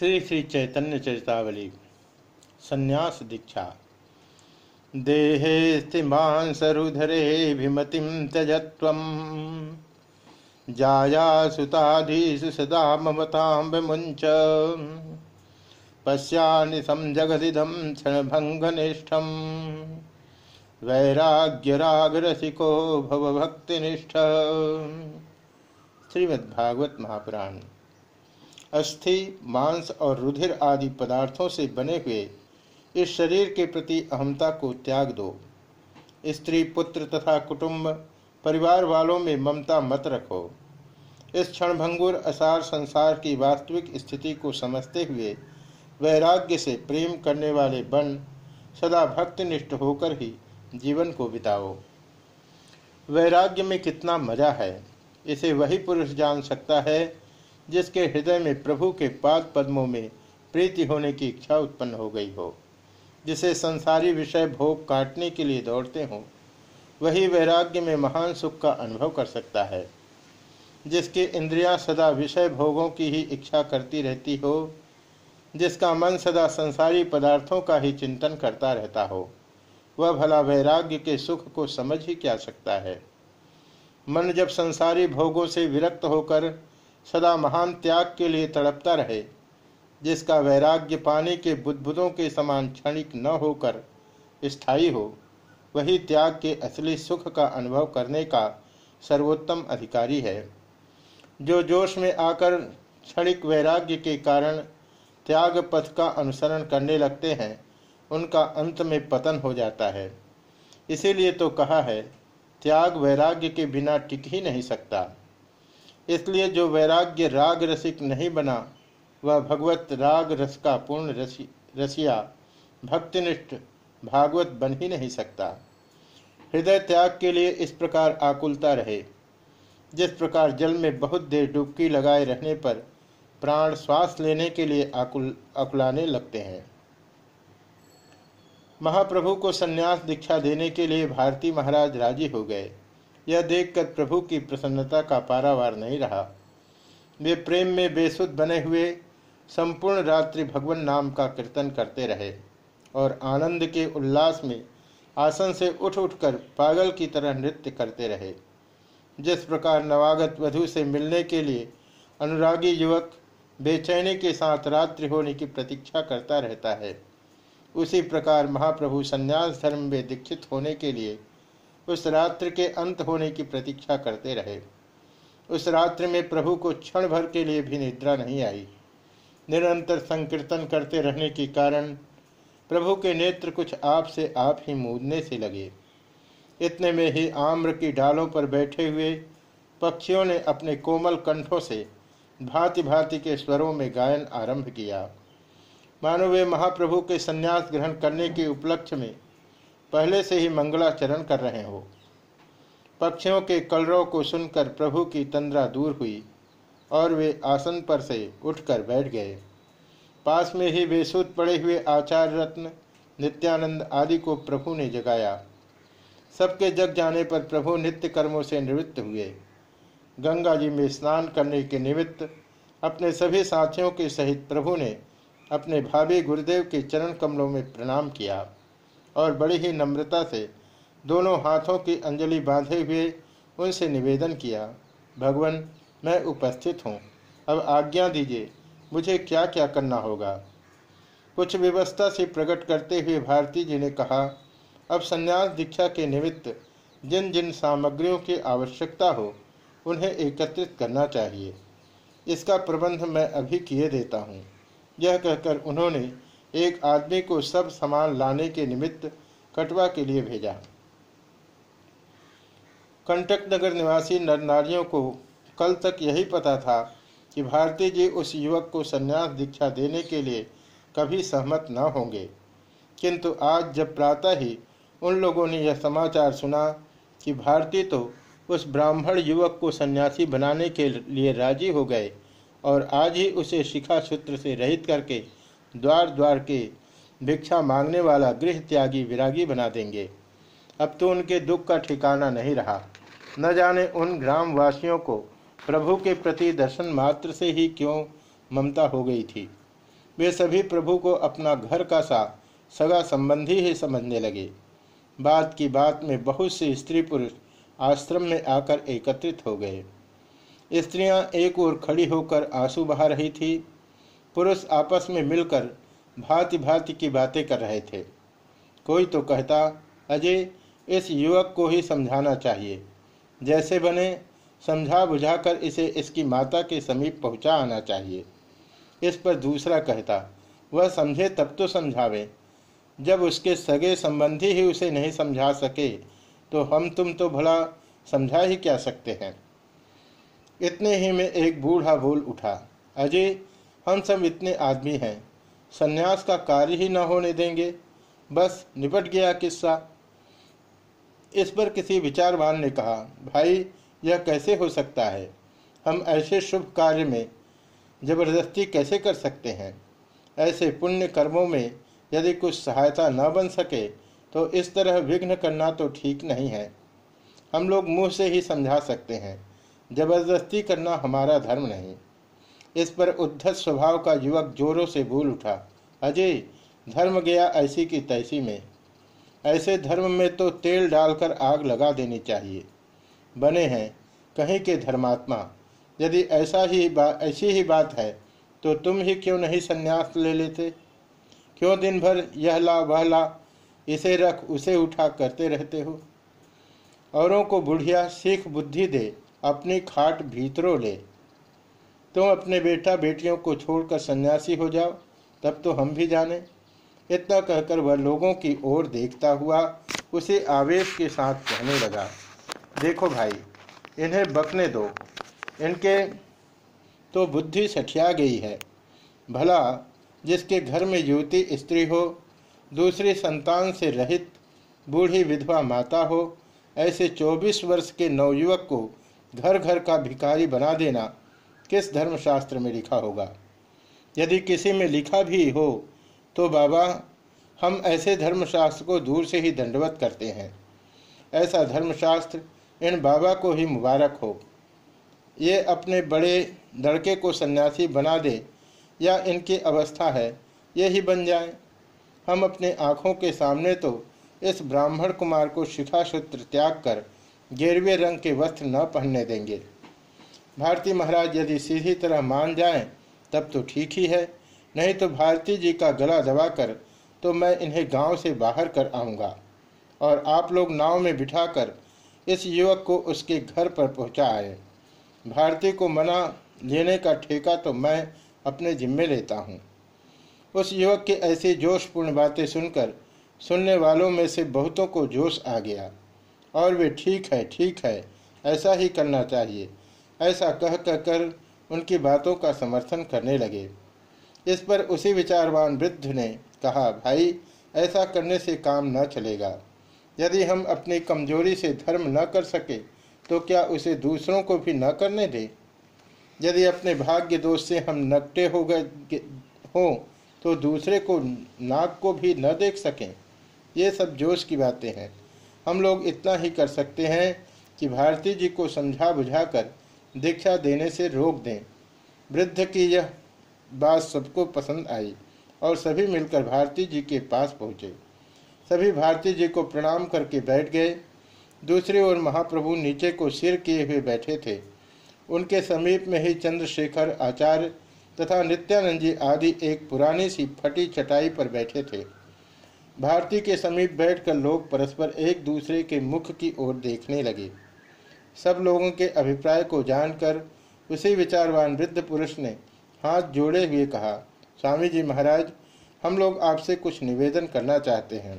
श्री श्री चैतन्य चरितावली, संन्यास दीक्षा। देहे स्थिमांसरुधरे भिमतिं त्यजत्वम्। जाया सुताधीषु सदा ममतां विमुञ्च पश्यानिशं जगदिदं क्षणभङ्गनिष्ठं वैराग्यरागरसिको भवभक्तिनिष्ठ। श्रीमद्भागवत महापुराण अस्थि, मांस और रुधिर आदि पदार्थों से बने हुए, इस शरीर के प्रति अहमता को त्याग दो। स्त्री, पुत्र तथा कुटुंब, परिवार वालों में ममता मत रखो। इस क्षणभंगुर, असार संसार की वास्तविक स्थिति को समझते हुए, वैराग्य से प्रेम करने वाले बन, सदा भक्तनिष्ठ होकर ही जीवन को बिताओ। वैराग्य में कितना मज़ा है, इसे वही पुरुष जान सकता है जिसके हृदय में प्रभु के पाद पद्मों में प्रीति होने की इच्छा उत्पन्न हो गई हो, जिसे संसारी विषय भोग काटने के लिए दौड़ते हों, वही वैराग्य में महान सुख का अनुभव कर सकता है। जिसकी इंद्रियाँ सदा विषय भोगों की ही इच्छा करती रहती हो, जिसका मन सदा संसारी पदार्थों का ही चिंतन करता रहता हो, वह भला वैराग्य के सुख को समझ ही क्या सकता है? मन जब संसारी भोगों से विरक्त होकर सदा महान त्याग के लिए तड़पता रहे, जिसका वैराग्य पाने के बुद्बुदों के समान क्षणिक न होकर स्थायी हो, वही त्याग के असली सुख का अनुभव करने का सर्वोत्तम अधिकारी है। जो जोश में आकर क्षणिक वैराग्य के कारण त्याग पथ का अनुसरण करने लगते हैं, उनका अंत में पतन हो जाता है। इसीलिए तो कहा है, त्याग वैराग्य के बिना टिक ही नहीं सकता। इसलिए जो वैराग्य राग रसिक नहीं बना, वह भगवत राग रस का पूर्ण रसी, रसिया, भक्तिनिष्ठ भागवत बन ही नहीं सकता। हृदय त्याग के लिए इस प्रकार आकुलता रहे। जिस प्रकार जल में बहुत देर डुबकी लगाए रहने पर प्राण श्वास लेने के लिए आकुल अकुलाने लगते हैं। महाप्रभु को संन्यास दीक्षा देने के लिए भारती महाराज राज़ी हो गए। यह देखकर प्रभु की प्रसन्नता का पारावार नहीं रहा। वे प्रेम में बेसुध बने हुए, संपूर्ण रात्रि भगवान नाम का कीर्तन करते रहे और आनंद के उल्लास में आसन से उठ उठकर पागल की तरह नृत्य करते रहे। जिस प्रकार नवागत वधु से मिलने के लिए अनुरागी युवक बेचैनी के साथ रात्रि होने की प्रतीक्षा करता रहता है, उसी प्रकार महाप्रभु संन्यास धर्म में दीक्षित होने के लिए उस रात्रि के अंत होने की प्रतीक्षा करते रहे। उस रात्रि में प्रभु को क्षण भर के लिए भी निद्रा नहीं आई। निरंतर संकीर्तन करते रहने के कारण प्रभु के नेत्र कुछ आप से आप ही मूदने से लगे। इतने में ही आम्र की डालों पर बैठे हुए पक्षियों ने अपने कोमल कंठों से भांति भांति के स्वरों में गायन आरंभ किया। मानो वे महाप्रभु के संन्यास ग्रहण करने के उपलक्ष्य में पहले से ही मंगलाचरण कर रहे हो। पक्षियों के कलरव को सुनकर प्रभु की तंद्रा दूर हुई और वे आसन पर से उठकर बैठ गए। पास में ही बेसुध पड़े हुए आचार्य रत्न, नित्यानंद आदि को प्रभु ने जगाया। सबके जग जाने पर प्रभु नित्य कर्मों से निवृत्त हुए। गंगा जी में स्नान करने के निमित्त अपने सभी साथियों के सहित प्रभु ने अपने भाभी गुरुदेव के चरण कमलों में प्रणाम किया। और बड़ी ही नम्रता से दोनों हाथों की अंजलि बांधे हुए उनसे निवेदन किया, भगवान, मैं उपस्थित हूँ। अब आज्ञा दीजिए, मुझे क्या क्या करना होगा? कुछ व्यवस्था से प्रकट करते हुए भारती जी ने कहा, अब संन्यास दीक्षा के निमित्त जिन जिन सामग्रियों की आवश्यकता हो, उन्हें एकत्रित करना चाहिए। इसका प्रबंध मैं अभी किए देता हूँ। यह कहकर उन्होंने एक आदमी को सब सामान लाने के निमित्त कटवा के लिए भेजा। कंटक नगर निवासी नर नारियों को कल तक यही पता था कि भारती जी उस युवक को संन्यास दीक्षा देने के लिए कभी सहमत न होंगे। किंतु आज जब प्रातः ही उन लोगों ने यह समाचार सुना कि भारती तो उस ब्राह्मण युवक को सन्यासी बनाने के लिए राज़ी हो गए और आज ही उसे शिखा सूत्र से रहित करके द्वार द्वार के भिक्षा मांगने वाला गृह त्यागी विरागी बना देंगे। अब तो उनके दुख का ठिकाना नहीं रहा। न जाने उन ग्रामवासियों को प्रभु के प्रति दर्शन मात्र से ही क्यों ममता हो गई थी। वे सभी प्रभु को अपना घर का सा सगा संबंधी ही समझने लगे। बात की बात में बहुत से स्त्री पुरुष आश्रम में आकर एकत्रित हो गए। स्त्रियाँ एक ओर खड़ी होकर आँसू बहा रही थी। पुरुष आपस में मिलकर भांति भांति की बातें कर रहे थे। कोई तो कहता, अजय, इस युवक को ही समझाना चाहिए। जैसे बने समझा बुझाकर इसे इसकी माता के समीप पहुँचा आना चाहिए। इस पर दूसरा कहता, वह समझे तब तो समझावे। जब उसके सगे संबंधी ही उसे नहीं समझा सके तो हम तुम तो भला समझा ही क्या सकते हैं? इतने ही में एक बूढ़ा बोल उठा, अजय हम सब इतने आदमी हैं। सन्यास का कार्य ही न होने देंगे। बस निपट गया किस्सा। इस पर किसी विचारवान ने कहा, भाई, यह कैसे हो सकता है? हम ऐसे शुभ कार्य में ज़बरदस्ती कैसे कर सकते हैं? ऐसे पुण्य कर्मों में यदि कुछ सहायता न बन सके तो इस तरह विघ्न करना तो ठीक नहीं है। हम लोग मुँह से ही समझा सकते हैं। ज़बरदस्ती करना हमारा धर्म नहीं। इस पर उद्धत स्वभाव का युवक जोरों से भूल उठा। अजय, धर्म गया ऐसी की तैसी में। ऐसे धर्म में तो तेल डालकर आग लगा देनी चाहिए। बने हैं, कहीं के धर्मात्मा। यदि ऐसा ही बात ऐसी ही बात है तो तुम ही क्यों नहीं संन्यास ले लेते? क्यों दिन भर यह ला, वह ला, इसे रख, उसे उठा करते रहते हो? औरों को बुढ़िया सीख बुद्धि दे, अपनी खाट भीतरों ले। तुम अपने बेटा बेटियों को छोड़कर सन्यासी हो जाओ, तब तो हम भी जाने। इतना कहकर वह लोगों की ओर देखता हुआ उसे आवेश के साथ कहने लगा, देखो भाई, इन्हें बकने दो। इनके तो बुद्धि सठिया गई है। भला, जिसके घर में युवती स्त्री हो, दूसरी संतान से रहित बूढ़ी विधवा माता हो, ऐसे 24 वर्ष के नवयुवक को घर घर का भिखारी बना देना किस धर्मशास्त्र में लिखा होगा? यदि किसी में लिखा भी हो तो बाबा, हम ऐसे धर्मशास्त्र को दूर से ही दंडवत करते हैं। ऐसा धर्मशास्त्र इन बाबा को ही मुबारक हो। ये अपने बड़े लड़के को सन्यासी बना दे, या इनकी अवस्था है, ये ही बन जाए। हम अपने आँखों के सामने तो इस ब्राह्मण कुमार को शिखा सूत्र त्याग कर गेरवे रंग के वस्त्र न पहनने देंगे। भारती महाराज यदि सीधी तरह मान जाएँ, तब तो ठीक ही है। नहीं तो भारती जी का गला दबाकर तो मैं इन्हें गाँव से बाहर कर आऊँगा और आप लोग नाव में बिठाकर इस युवक को उसके घर पर पहुँचा आए। भारती को मना लेने का ठेका तो मैं अपने जिम्मे लेता हूँ। उस युवक की ऐसी जोशपूर्ण बातें सुनकर सुनने वालों में से बहुतों को जोश आ गया। और वे, ठीक है ठीक है, ऐसा ही करना चाहिए। ऐसा कह कह कर उनकी बातों का समर्थन करने लगे। इस पर उसी विचारवान वृद्ध ने कहा, भाई, ऐसा करने से काम न चलेगा। यदि हम अपनी कमज़ोरी से धर्म न कर सके तो क्या उसे दूसरों को भी न करने दें? यदि अपने भाग्य दोष से हम नकटे हो गए, हो तो दूसरे को नाक को भी न देख सकें। ये सब जोश की बातें हैं। हम लोग इतना ही कर सकते हैं कि भारती जी को समझा बुझाकर दीक्षा देने से रोक दें। वृद्ध की यह बात सबको पसंद आई और सभी मिलकर भारती जी के पास पहुँचे। सभी भारती जी को प्रणाम करके बैठ गए। दूसरी ओर महाप्रभु नीचे को सिर किए हुए बैठे थे। उनके समीप में ही चंद्रशेखर आचार्य तथा नित्यानंद जी आदि एक पुरानी सी फटी चटाई पर बैठे थे। भारती के समीप बैठकर लोग परस्पर एक दूसरे के मुख की ओर देखने लगे। सब लोगों के अभिप्राय को जानकर उसी विचारवान वृद्ध पुरुष ने हाथ जोड़े हुए कहा, स्वामी जी महाराज, हम लोग आपसे कुछ निवेदन करना चाहते हैं।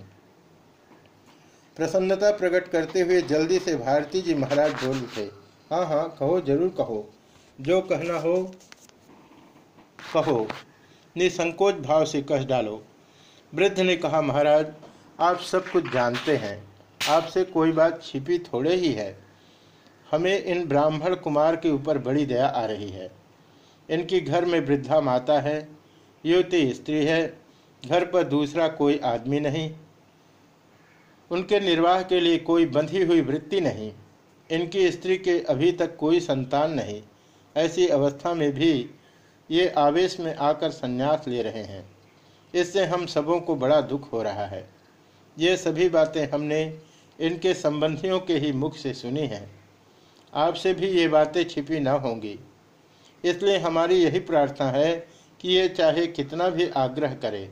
प्रसन्नता प्रकट करते हुए जल्दी से भारती जी महाराज बोल उठे हाँ हाँ कहो, ज़रूर कहो। जो कहना हो, कहो। निसंकोच भाव से कह डालो। वृद्ध ने कहा, महाराज, आप सब कुछ जानते हैं। आपसे कोई बात छिपी थोड़े ही है। हमें इन ब्राह्मण कुमार के ऊपर बड़ी दया आ रही है। इनकी घर में वृद्धा माता है, युवती स्त्री है, घर पर दूसरा कोई आदमी नहीं। उनके निर्वाह के लिए कोई बंधी हुई वृत्ति नहीं। इनकी स्त्री के अभी तक कोई संतान नहीं। ऐसी अवस्था में भी ये आवेश में आकर संन्यास ले रहे हैं। इससे हम सबों को बड़ा दुख हो रहा है। ये सभी बातें हमने इनके संबंधियों के ही मुख से सुनी हैं। आपसे भी ये बातें छिपी न होंगी। इसलिए हमारी यही प्रार्थना है कि ये चाहे कितना भी आग्रह करे,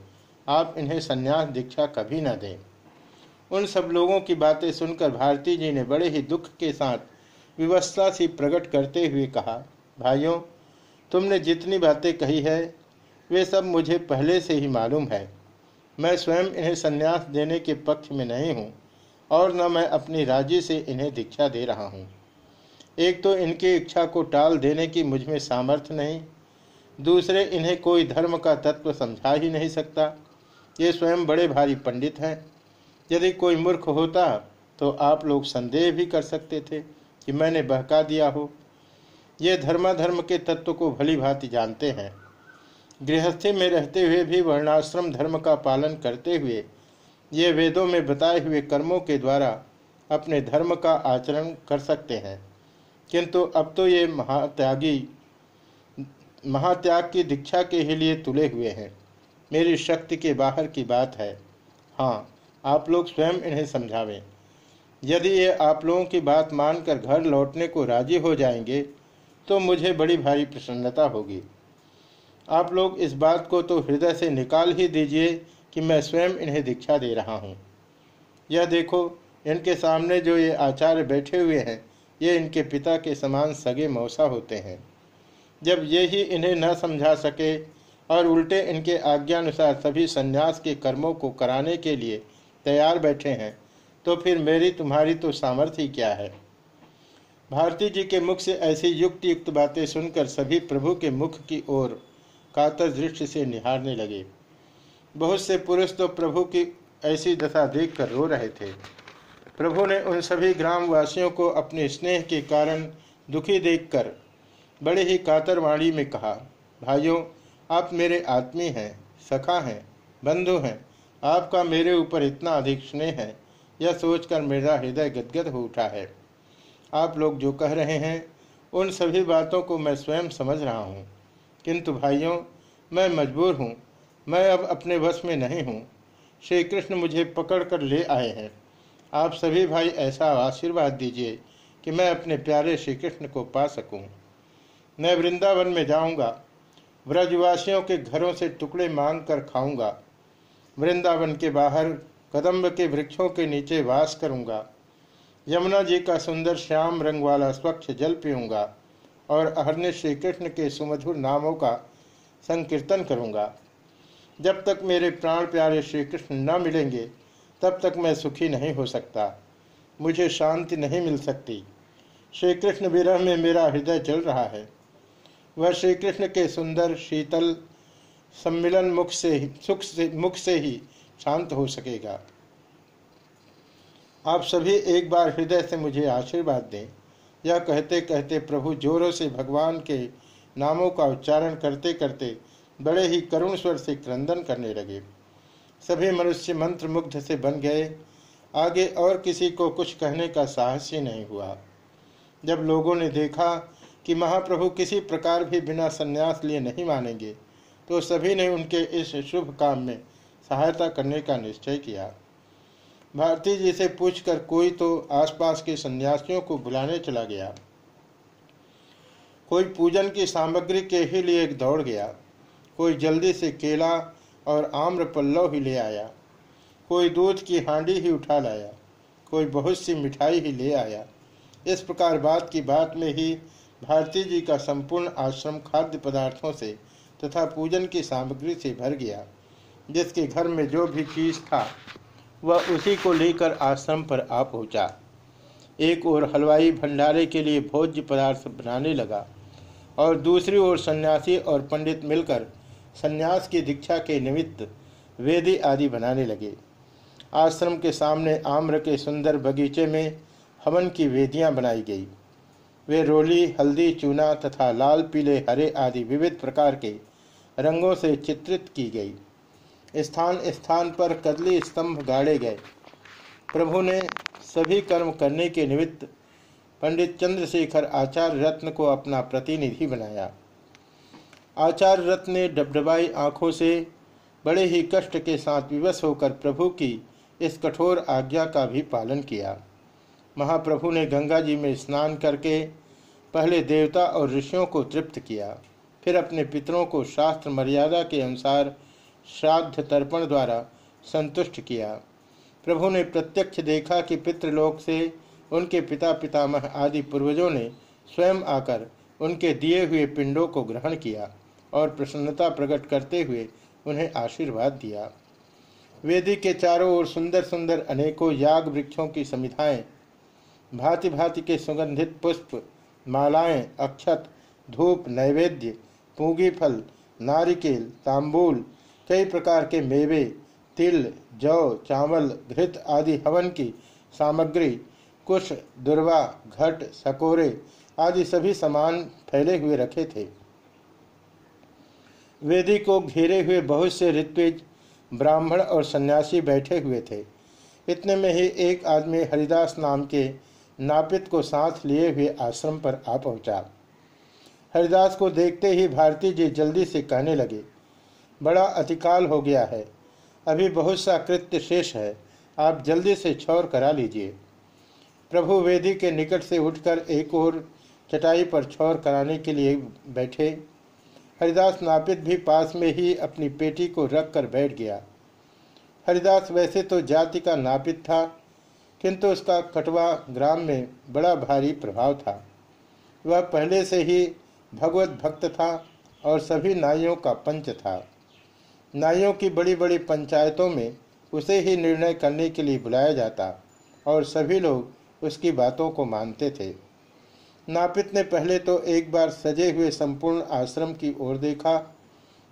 आप इन्हें संन्यास दीक्षा कभी न दें। उन सब लोगों की बातें सुनकर भारती जी ने बड़े ही दुख के साथ विवस्था सी प्रकट करते हुए कहा, भाइयों, तुमने जितनी बातें कही है, वे सब मुझे पहले से ही मालूम है। मैं स्वयं इन्हें संन्यास देने के पक्ष में नहीं हूँ और न मैं अपनी राज़ी से इन्हें दीक्षा दे रहा हूँ। एक तो इनकी इच्छा को टाल देने की मुझमें सामर्थ्य नहीं। दूसरे, इन्हें कोई धर्म का तत्व समझा ही नहीं सकता। ये स्वयं बड़े भारी पंडित हैं। यदि कोई मूर्ख होता तो आप लोग संदेह भी कर सकते थे कि मैंने बहका दिया हो। ये धर्माधर्म के तत्व को भली भांति जानते हैं। गृहस्थी में रहते हुए भी वर्णाश्रम धर्म का पालन करते हुए, ये वेदों में बताए हुए कर्मों के द्वारा अपने धर्म का आचरण कर सकते हैं। किंतु अब तो ये महात्यागी, महात्याग की दीक्षा के ही लिए तुले हुए हैं। मेरी शक्ति के बाहर की बात है। हाँ आप लोग स्वयं इन्हें समझावें। यदि ये आप लोगों की बात मानकर घर लौटने को राज़ी हो जाएँगे तो मुझे बड़ी भारी प्रसन्नता होगी। आप लोग इस बात को तो हृदय से निकाल ही दीजिए कि मैं स्वयं इन्हें दीक्षा दे रहा हूँ। यह देखो, इनके सामने जो ये आचार्य बैठे हुए हैं ये इनके पिता के समान सगे मौसा होते हैं। जब ये ही इन्हें न समझा सके और उल्टे इनके आज्ञानुसार सभी संन्यास के कर्मों को कराने के लिए तैयार बैठे हैं तो फिर मेरी तुम्हारी तो सामर्थ्य क्या है? भारती जी के मुख से ऐसी युक्त युक्त बातें सुनकर सभी प्रभु के मुख की ओर कातर दृष्टि से निहारने लगे। बहुत से पुरुष तो प्रभु की ऐसी दशा देखकर रो रहे थे। प्रभु ने उन सभी ग्रामवासियों को अपने स्नेह के कारण दुखी देखकर बड़े ही कातरवाणी में कहा, भाइयों, आप मेरे आत्मी हैं, सखा हैं, बंधु हैं, आपका मेरे ऊपर इतना अधिक स्नेह है, यह सोचकर मेरा हृदय गदगद हो उठा है। आप लोग जो कह रहे हैं, उन सभी बातों को मैं स्वयं समझ रहा हूँ। किंतु भाइयों, मैं मजबूर हूँ, मैं अब अपने वश में नहीं हूँ। श्री कृष्ण मुझे पकड़ कर ले आए हैं। आप सभी भाई ऐसा आशीर्वाद दीजिए कि मैं अपने प्यारे श्री कृष्ण को पा सकूँ। मैं वृंदावन में जाऊँगा। व्रजवासियों के घरों से टुकड़े मांग कर खाऊँगा। वृंदावन के बाहर कदम्ब के वृक्षों के नीचे वास करूँगा। यमुना जी का सुंदर श्याम रंग वाला स्वच्छ जल पीऊँगा और अहरने श्री कृष्ण के सुमधुर नामों का संकीर्तन करूँगा। जब तक मेरे प्राण प्यारे श्री कृष्ण न मिलेंगे तब तक मैं सुखी नहीं हो सकता। मुझे शांति नहीं मिल सकती। श्री कृष्ण विरह में मेरा हृदय जल रहा है। वह श्री कृष्ण के सुंदर, शीतल सम्मिलन मुख से ही सुख से मुख से ही शांत हो सकेगा। आप सभी एक बार हृदय से मुझे आशीर्वाद दें। यह कहते कहते प्रभु जोरों से भगवान के नामों का उच्चारण करते करते बड़े ही करुण स्वर से क्रंदन करने लगे। सभी मनुष्य मंत्र मुग्ध से बन गए। आगे और किसी को कुछ कहने का साहस ही नहीं हुआ। जब लोगों ने देखा कि महाप्रभु किसी प्रकार भी बिना संन्यास लिए नहीं मानेंगे तो सभी ने उनके इस शुभ काम में सहायता करने का निश्चय किया। भारती जी से पूछकर कोई तो आसपास के सन्यासियों को बुलाने चला गया। कोई पूजन की सामग्री के ही लिए दौड़ गया। कोई जल्दी से केला और आम्र पल्लव ही ले आया। कोई दूध की हांडी ही उठा लाया, कोई बहुत सी मिठाई ही ले आया। इस प्रकार बात की बात में ही भारती जी का संपूर्ण आश्रम खाद्य पदार्थों से तथा पूजन की सामग्री से भर गया, जिसके घर में जो भी चीज़ था, वह उसी को लेकर आश्रम पर आ पहुँचा। एक ओर हलवाई भंडारे के लिए भोज्य पदार्थ बनाने लगा और दूसरी ओर सन्यासी और पंडित मिलकर सन्यास की दीक्षा के निमित्त वेदी आदि बनाने लगे। आश्रम के सामने आम्र के सुंदर बगीचे में हवन की वेदियाँ बनाई गई। वे रोली, हल्दी, चूना तथा लाल, पीले, हरे आदि विविध प्रकार के रंगों से चित्रित की गई। स्थान स्थान पर कदली स्तंभ गाड़े गए। प्रभु ने सभी कर्म करने के निमित्त पंडित चंद्रशेखर आचार्य रत्न को अपना प्रतिनिधि बनाया। आचार्य रथ ने डबडबाई आँखों से बड़े ही कष्ट के साथ विवश होकर प्रभु की इस कठोर आज्ञा का भी पालन किया। महाप्रभु ने गंगा जी में स्नान करके पहले देवता और ऋषियों को तृप्त किया, फिर अपने पितरों को शास्त्र मर्यादा के अनुसार श्राद्ध तर्पण द्वारा संतुष्ट किया। प्रभु ने प्रत्यक्ष देखा कि पितृलोक से उनके पिता पितामह आदि पूर्वजों ने स्वयं आकर उनके दिए हुए पिंडों को ग्रहण किया। और प्रसन्नता प्रकट करते हुए उन्हें आशीर्वाद दिया। वेदी के चारों ओर सुंदर सुंदर अनेकों याग वृक्षों की समिधाएँ भांति भांति के सुगंधित पुष्प, मालाएँ, अक्षत, धूप, नैवेद्य, पूगी फल, नारिकेल, तांबूल, कई प्रकार के मेवे, तिल, जौ, चावल, घृत आदि हवन की सामग्री, कुश, दुर्वा, घट, सकोरे आदि सभी सामान फैले हुए रखे थे। वेदी को घेरे हुए बहुत से ऋत्विज, ब्राह्मण और सन्यासी बैठे हुए थे। इतने में ही एक आदमी हरिदास नाम के नापित को साथ लिए हुए आश्रम पर आ पहुँचा। हरिदास को देखते ही भारती जी जल्दी से कहने लगे, बड़ा अतिकाल हो गया है। अभी बहुत सा कृत्य शेष है। आप जल्दी से छौर करा लीजिए। प्रभु वेदी के निकट से उठकर एक और चटाई पर छौर कराने के लिए बैठे। हरिदास नापित भी पास में ही अपनी पेटी को रख कर बैठ गया। हरिदास वैसे तो जाति का नापित था, किंतु उसका कटवा ग्राम में बड़ा भारी प्रभाव था। वह पहले से ही भगवत भक्त था और सभी नाइयों का पंच था। नाइयों की बड़ी बड़ी पंचायतों में उसे ही निर्णय करने के लिए बुलाया जाता और सभी लोग उसकी बातों को मानते थे। नापित ने पहले तो एक बार सजे हुए संपूर्ण आश्रम की ओर देखा।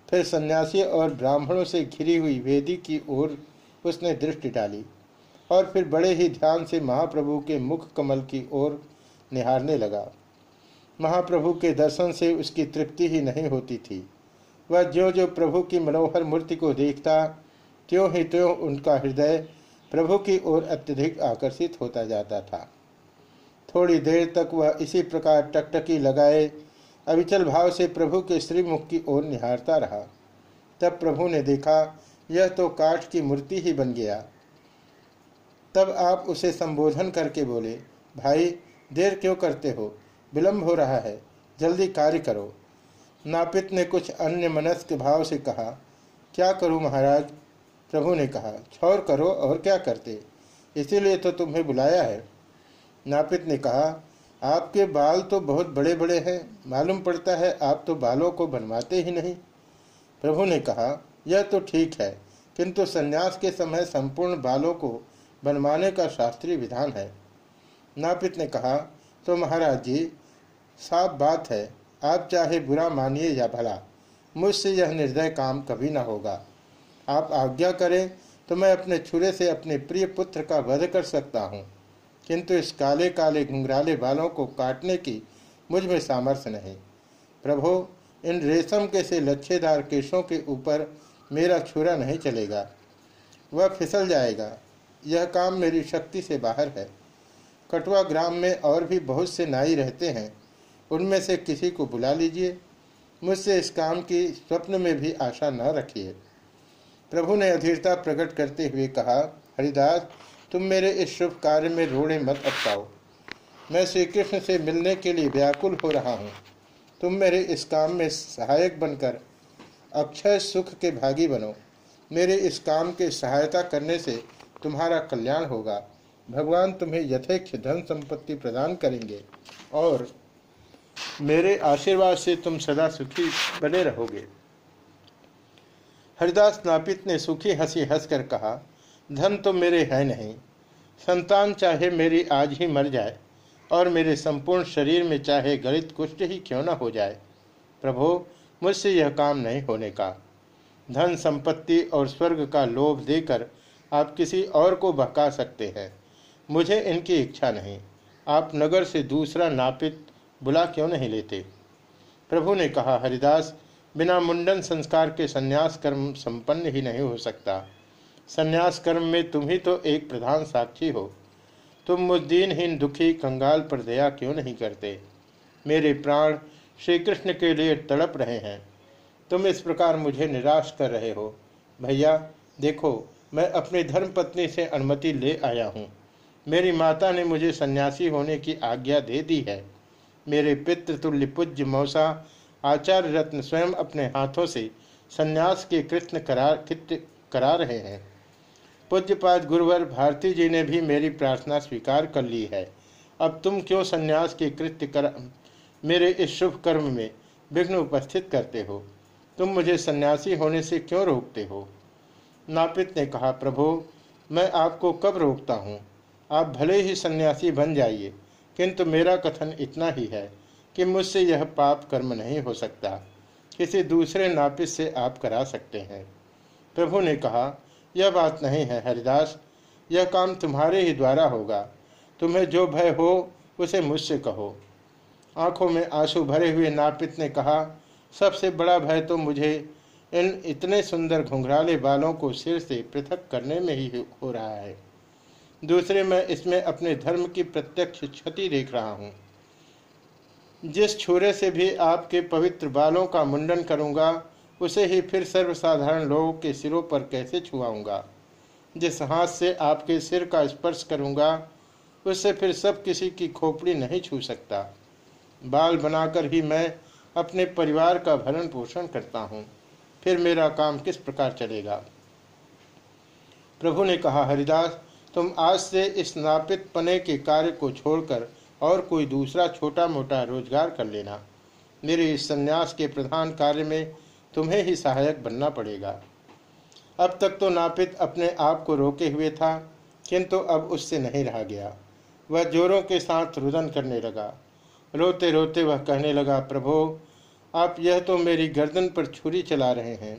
फिर सन्यासी और ब्राह्मणों से घिरी हुई वेदी की ओर उसने दृष्टि डाली और फिर बड़े ही ध्यान से महाप्रभु के मुख कमल की ओर निहारने लगा। महाप्रभु के दर्शन से उसकी तृप्ति ही नहीं होती थी। वह जो जो प्रभु की मनोहर मूर्ति को देखता, त्यों ही त्यों उनका हृदय प्रभु की ओर अत्यधिक आकर्षित होता जाता था। थोड़ी देर तक वह इसी प्रकार टकटकी लगाए। अविचल भाव से प्रभु के श्रीमुख की ओर निहारता रहा। तब प्रभु ने देखा, यह तो काठ की मूर्ति ही बन गया। तब आप उसे संबोधन करके बोले, भाई, देर क्यों करते हो? विलंब हो रहा है, जल्दी कार्य करो। नापित ने कुछ अन्य मनस्क भाव से कहा, क्या करूँ महाराज? प्रभु ने कहा, छोर करो और क्या करते? इसीलिए तो तुम्हें बुलाया है। नापित ने कहा, आपके बाल तो बहुत बड़े बड़े हैं। मालूम पड़ता है आप तो बालों को बनवाते ही नहीं। प्रभु ने कहा, यह तो ठीक है, किंतु संन्यास के समय संपूर्ण बालों को बनवाने का शास्त्रीय विधान है। नापित ने कहा तो महाराज जी, साफ़ बात है, आप चाहे बुरा मानिए या भला, मुझसे यह निर्दय काम कभी ना होगा। आप आज्ञा करें तो मैं अपने छुरे से अपने प्रिय पुत्र का वध कर सकता हूँ। किंतु इस काले काले घुंघराले बालों को काटने की मुझमें सामर्थ्य नहीं। प्रभो, इन रेशम के से लच्छेदार केशों के ऊपर मेरा छुरा नहीं चलेगा। वह फिसल जाएगा। यह काम मेरी शक्ति से बाहर है। कटवा ग्राम में और भी बहुत से नाई रहते हैं। उनमें से किसी को बुला लीजिए। मुझसे इस काम की स्वप्न में भी आशा न रखिए। प्रभु ने अधीरता प्रकट करते हुए कहा, हरिदास तुम मेरे इस शुभ कार्य में रोड़े मत अटकाओ मैं श्री कृष्ण से मिलने के लिए व्याकुल हो रहा हूँ। तुम मेरे इस काम में सहायक बनकर अक्षय सुख के भागी बनो। मेरे इस काम के सहायता करने से तुम्हारा कल्याण होगा। भगवान तुम्हें यथेक्ष धन संपत्ति प्रदान करेंगे और मेरे आशीर्वाद से तुम सदा सुखी बने रहोगे। हरिदास नापित ने सुखी हँसी हंसकर कहा धन तो मेरे है नहीं। संतान चाहे मेरी आज ही मर जाए, और मेरे संपूर्ण शरीर में चाहे गलित कुष्ठ ही क्यों न हो जाए। प्रभो, मुझसे यह काम नहीं होने का। धन संपत्ति और स्वर्ग का लोभ देकर आप किसी और को बहका सकते हैं। मुझे इनकी इच्छा नहीं। आप नगर से दूसरा नापित बुला क्यों नहीं लेते? प्रभु ने कहा, हरिदास, बिना मुंडन संस्कार के संन्यास कर्म संपन्न ही नहीं हो सकता। संन्यास कर्म में तुम ही तो एक प्रधान साक्षी हो। तुम मुझ दीनहीन दुखी कंगाल पर दया क्यों नहीं करते? मेरे प्राण श्री कृष्ण के लिए तड़प रहे हैं। तुम इस प्रकार मुझे निराश कर रहे हो। भैया, देखो, मैं अपनी धर्म पत्नी से अनुमति ले आया हूँ। मेरी माता ने मुझे सन्यासी होने की आज्ञा दे दी है। मेरे पितृतुल्य पूज्य मौसा आचार्य रत्न स्वयं अपने हाथों से सन्यास के कृष्ण करा कृत्य करा रहे हैं। पूज्यपाद गुरुवर भारती जी ने भी मेरी प्रार्थना स्वीकार कर ली है। अब तुम क्यों सन्यास के कृत्य कर, मेरे इस शुभ कर्म में विघ्न उपस्थित करते हो? तुम मुझे सन्यासी होने से क्यों रोकते हो? नापित ने कहा, प्रभु, मैं आपको कब रोकता हूँ? आप भले ही सन्यासी बन जाइए, किंतु मेरा कथन इतना ही है कि मुझसे यह पाप कर्म नहीं हो सकता। किसी दूसरे नापित से आप करा सकते हैं। प्रभु ने कहा यह बात नहीं है, हरिदास। यह काम तुम्हारे ही द्वारा होगा। तुम्हें जो भय हो, उसे मुझसे कहो। आँखों में आँसू भरे हुए नापित ने कहा, सबसे बड़ा भय तो मुझे इन इतने सुंदर घुंघराले बालों को सिर से पृथक करने में ही हो रहा है। दूसरे मैं इसमें अपने धर्म की प्रत्यक्ष क्षति देख रहा हूँ। जिस छुरे से भी आपके पवित्र बालों का मुंडन करूँगा उसे ही फिर सर्वसाधारण लोगों के सिरों पर कैसे छुआऊँगा? जिस हाथ से आपके सिर का स्पर्श करूँगा, उससे फिर सब किसी की खोपड़ी नहीं छू सकता। बाल बनाकर ही मैं अपने परिवार का भरण पोषण करता हूँ। फिर मेरा काम किस प्रकार चलेगा? प्रभु ने कहा, हरिदास, तुम आज से इस नापित पने के कार्य को छोड़कर और कोई दूसरा छोटा मोटा रोज़गार कर लेना। मेरे इस संन्यास के प्रधान कार्य में तुम्हें ही सहायक बनना पड़ेगा। अब तक तो नापित अपने आप को रोके हुए था, किंतु अब उससे नहीं रहा गया। वह जोरों के साथ रुदन करने लगा। रोते रोते वह कहने लगा, प्रभो, आप यह तो मेरी गर्दन पर छुरी चला रहे हैं।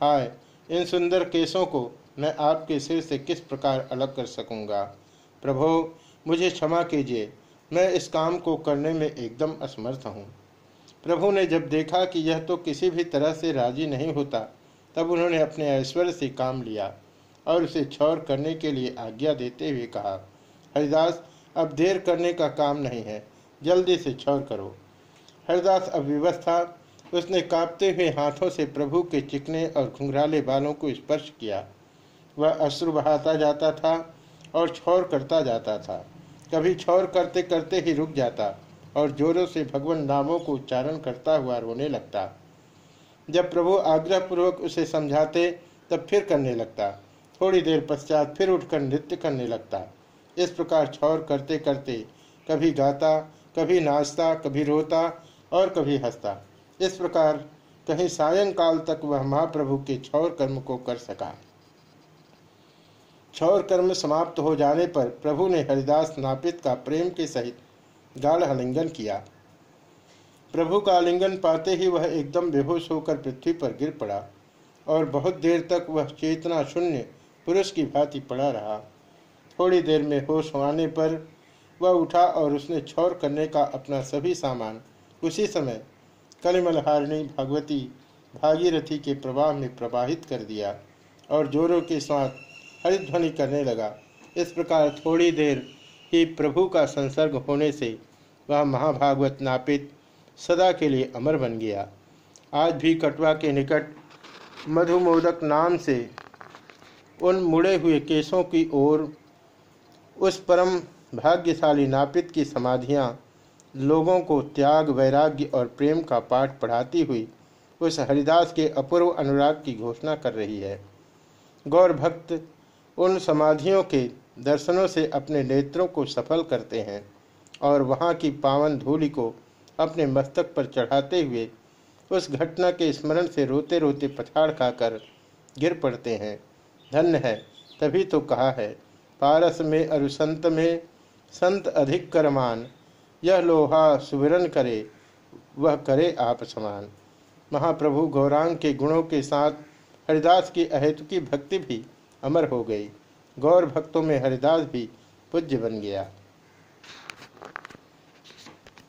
हाय, इन सुंदर केसों को मैं आपके सिर से किस प्रकार अलग कर सकूँगा? प्रभो, मुझे क्षमा कीजिए। मैं इस काम को करने में एकदम असमर्थ हूँ। प्रभु ने जब देखा कि यह तो किसी भी तरह से राज़ी नहीं होता, तब उन्होंने अपने ऐश्वर्य से काम लिया और उसे छौर करने के लिए आज्ञा देते हुए कहा, हरिदास, अब देर करने का काम नहीं है, जल्दी से छौर करो। हरिदास अब व्यवस्था उसने कांपते हुए हाथों से प्रभु के चिकने और घुंघराले बालों को स्पर्श किया। वह अश्रु बहाता जाता था और छौर करता जाता था। कभी छौर करते करते ही रुक जाता। और जोरों से भगवान नामों को उच्चारण करता हुआ रोने लगता। जब प्रभु आग्रहपूर्वक उसे समझाते, तब फिर करने लगता। थोड़ी देर पश्चात फिर उठकर नृत्य करने लगता। इस प्रकार छौर करते करते कभी गाता, कभी नाचता, कभी रोता और कभी हंसता। इस प्रकार कहीं सायंकाल तक वह महाप्रभु के छौर कर्म को कर सका। छौर कर्म समाप्त हो जाने पर प्रभु ने हरिदास नापित का प्रेम के सहित गाढ़ आलिंगन किया। प्रभु का आलिंगन पाते ही वह एकदम बेहोश होकर पृथ्वी पर गिर पड़ा और बहुत देर तक वह चेतना शून्य पुरुष की भांति पड़ा रहा। थोड़ी देर में होश आने पर वह उठा और उसने छौर करने का अपना सभी सामान, उसी समय कलिमलहारिणी भगवती भागीरथी के प्रवाह में प्रवाहित कर दिया और जोरों के साथ हरिध्वनि करने लगा। इस प्रकार थोड़ी देर ही प्रभु का संसर्ग होने से वह महाभागवत नापित सदा के लिए अमर बन गया। आज भी कटवा के निकट मधुमोदक नाम से उन मुड़े हुए केसों की ओर उस परम भाग्यशाली नापित की समाधियाँ लोगों को त्याग, वैराग्य और प्रेम का पाठ पढ़ाती हुई उस हरिदास के अपूर्व अनुराग की घोषणा कर रही है। गौर भक्त उन समाधियों के दर्शनों से अपने नेत्रों को सफल करते हैं और वहाँ की पावन धूलि को अपने मस्तक पर चढ़ाते हुए उस घटना के स्मरण से रोते रोते पछाड़ खाकर गिर पड़ते हैं। धन्य है, तभी तो कहा है, पारस में अरुसंत में, संत अधिक करमान, यह लोहा सुविरन करे, वह करे आप समान। महाप्रभु गौरांग के गुणों के साथ हरिदास की अहेतुकी भक्ति भी अमर हो गई। गौर भक्तों में हरिदास भी पूज्य बन गया।